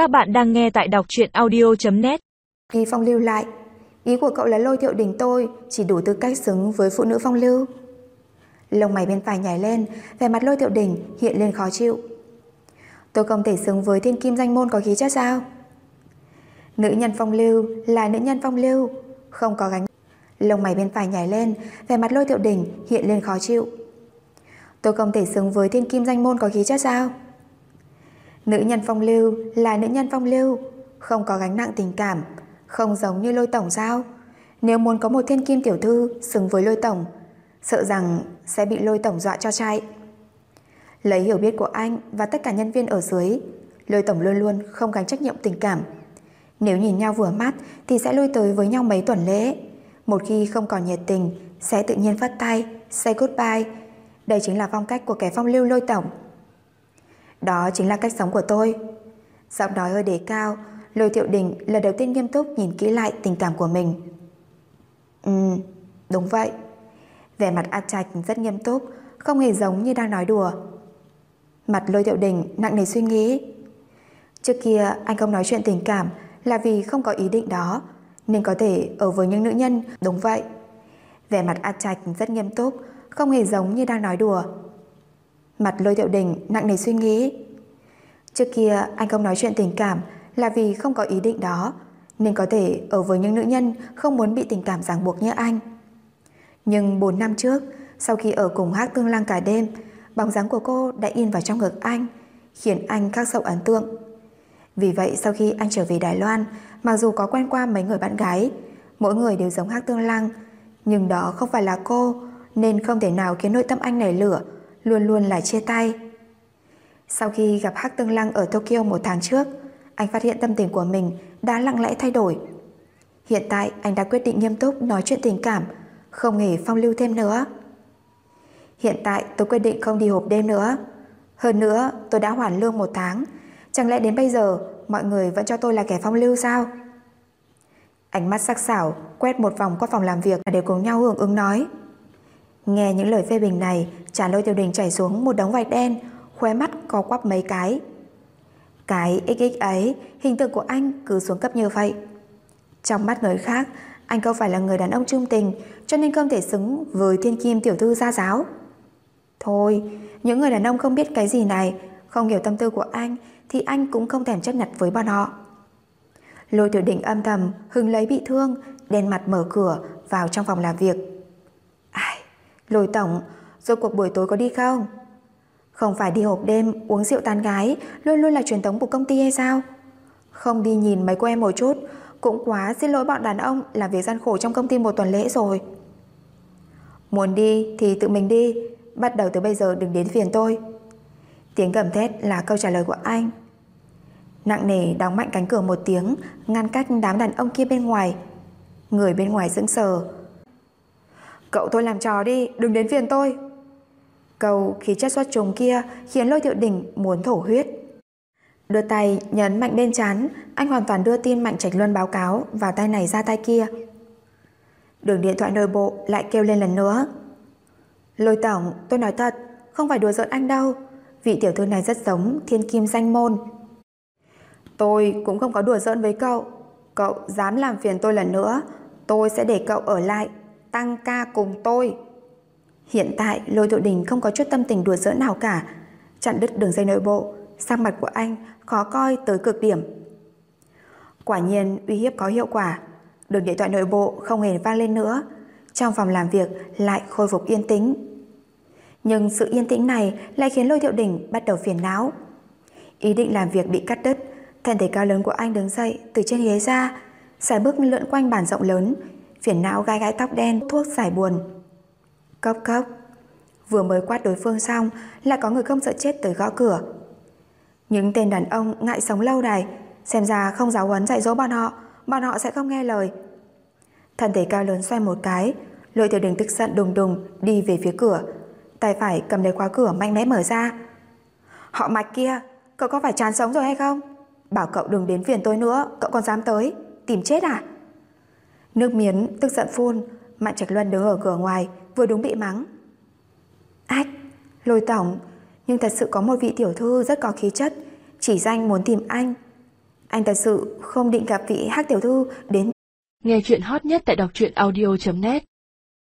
Các bạn đang nghe tại đọc truyện audio.net Ghi phong lưu lại. Ý của cậu là lôi thiệu đình tôi, Chỉ đủ tư cách xứng với phụ nữ phong lưu. Lông mày bên phải nhảy lên, Vẻ mặt lôi thiệu đình hiện lên khó chịu. Tôi không thể xứng với thiên kim danh môn có khí chất sao? Nữ nhân phong lưu là nữ nhân phong lưu, Không có gánh. Lông mày bên phải nhảy lên, Vẻ mặt lôi thiệu đình hiện lên khó chịu. Tôi không thể xứng với thiên kim danh môn có khí chất sao? Nữ nhân phong lưu là nữ nhân phong lưu Không có gánh nặng tình cảm Không giống như lôi tổng sao? Nếu muốn có một thiên kim tiểu thư Xứng với lôi tổng Sợ rằng sẽ bị lôi tổng dọa cho chạy Lấy hiểu biết của anh Và tất cả nhân viên ở dưới Lôi tổng luôn luôn không gánh trách nhiệm tình cảm. Nếu nhìn nhau vừa mắt Thì sẽ lôi tới với nhau mấy tuần lễ. Một khi không còn nhiệt tình Sẽ tự nhiên phát tay, say goodbye. Đây chính là phong cách của kẻ phong lưu lôi tổng đó chính là cách sống của tôi. Giọng nói hơi đề cao, Lôi Thiệu Đình lần đầu tiên nghiêm túc nhìn kỹ lại tình cảm của mình. Ừ, đúng vậy. Vẻ mặt A Trạch rất nghiêm túc, không hề giống như đang nói đùa. Mặt Lôi Thiệu Đình nặng nề suy nghĩ. Trước kia anh không nói chuyện tình cảm là vì không có ý định đó, nên có thể ở với những nữ nhân, đúng vậy. Vẻ mặt A Trạch rất nghiêm túc, không hề giống như đang nói đùa. Mặt lôi thiệu đình nặng nề suy nghĩ. Trước kia, anh không nói chuyện tình cảm Là vì không có ý định đó, Nên có thể ở với những nữ nhân Không muốn bị tình cảm ràng buộc như anh. Nhưng 4 năm trước, Sau khi ở cùng hát tương lang cả đêm, Bóng dáng của cô đã in vào trong ngực anh, Khiến anh khắc sâu ấn tượng. Vì vậy, sau khi anh trở về Đài Loan, Mặc dù có quen qua mấy người bạn gái, Mỗi người đều giống hát tương lang, Nhưng đó không phải là cô, Nên không thể nào khiến nội tâm anh nảy lửa luôn luôn là chia tay. Sau khi gặp Hắc Tương Lăng ở Tokyo một tháng trước, anh phát hiện tâm tình của mình đã lặng lẽ thay đổi. Hiện tại anh đã quyết định nghiêm túc nói chuyện tình cảm, không hề phong lưu thêm nữa. Hiện tại tôi quyết định không đi hộp đêm nữa. Hơn nữa tôi đã hoàn lương một tháng, chẳng lẽ đến bây giờ mọi người vẫn cho tôi là kẻ phong lưu sao? Ánh mắt sắc sảo quét một vòng qua phòng làm việc để cùng nhau hưởng ứng nói. Nghe những lời phê bình này, tràn lôi tiêu đình chảy xuống một đống vạch đen, khóe mắt co quắp mấy cái. Cái XX ấy, hình tượng của anh cứ xuống cấp như vậy. Trong mắt người khác, anh không phải là người đàn ông trung tình, cho nên không thể xứng với thiên kim tiểu thư gia giáo. Thôi, những người đàn ông không biết cái gì này, không hiểu tâm tư của anh, thì anh cũng không thèm chấp nhận với bọn họ. Lôi tiểu đình âm thầm, hưng lấy bị thương, đen mặt mở cửa vào trong phòng làm việc. Lôi tổng, rồi cuộc buổi tối có đi không? Không phải đi hộp đêm uống rượu tán gái luôn luôn là truyền thống của công ty hay sao? Không đi nhìn mấy cô em một chút cũng quá xin lỗi bọn đàn ông làm việc gian khổ trong công ty một tuần lễ rồi. Muốn đi thì tự mình đi, bắt đầu từ bây giờ đừng đến phiền tôi. Tiếng gầm thét là câu trả lời của anh. Nặng nề đóng mạnh cánh cửa một tiếng, ngăn cách đám đàn ông kia bên ngoài. Người bên ngoài sững sờ, Cậu thôi làm trò đi, đừng đến phiền tôi. Câu khí chất xuất trùng kia khiến lôi thiệu đỉnh muốn thổ huyết. Đưa tay nhấn mạnh bên chán, anh hoàn toàn đưa tin Mạnh Trạch Luân báo cáo vào tay này ra tay kia. Đường điện thoại nội bộ lại kêu lên lần nữa. Lôi tổng, tôi nói thật, không phải đùa giỡn anh đâu. Vị tiểu thư này rất giống thiên kim danh môn. Tôi cũng không có đùa giỡn với cậu. Cậu dám làm phiền tôi lần nữa, tôi sẽ để cậu ở lại tăng ca cùng tôi. Hiện tại lôi tội đình không có chút tâm tình đùa giỡn nào cả, chặn đứt đường dây nội bộ, sắc mặt của anh khó coi tới cực điểm. Quả nhiên uy hiếp có hiệu quả, đường điện thoại nội bộ không hề vang lên nữa, trong phòng làm việc lại khôi phục yên tĩnh. Nhưng sự yên tĩnh này lại khiến lôi thiệu đình bắt đầu phiền não. Ý định làm việc bị cắt đứt, thân thể cao lớn của anh đứng dậy từ trên ghế ra, xài bước lượn quanh bàn rộng lớn, phiền não gai gai tóc đen, thuốc giải buồn. Cốc cốc. Vừa mới quát đối phương xong, lại có người không sợ chết tới gõ cửa. Những tên đàn ông ngại sống lâu này, xem ra không giáo huấn dạy dỗ bọn họ, bọn họ sẽ không nghe lời. Thân thể cao lớn xoay một cái, lôi tiểu đình tức giận đùng đùng đi về phía cửa, tay phải cầm lấy khóa cửa mạnh mẽ mở ra. Họ mạch kia, cậu có phải chán sống rồi hay không? Bảo cậu đừng đến phiền tôi nữa, cậu còn dám tới, tìm chết à? Nước miến tức giận phun Mạnh Trạch Luân đứng ở cửa ngoài Vừa đúng bị mắng. Ách, lôi tổng Nhưng thật sự có một vị tiểu thư rất có khí chất Chỉ danh muốn tìm anh. Anh thật sự không định gặp vị hắc tiểu thư đến. Nghe chuyện hot nhất tại đọc truyện audio.net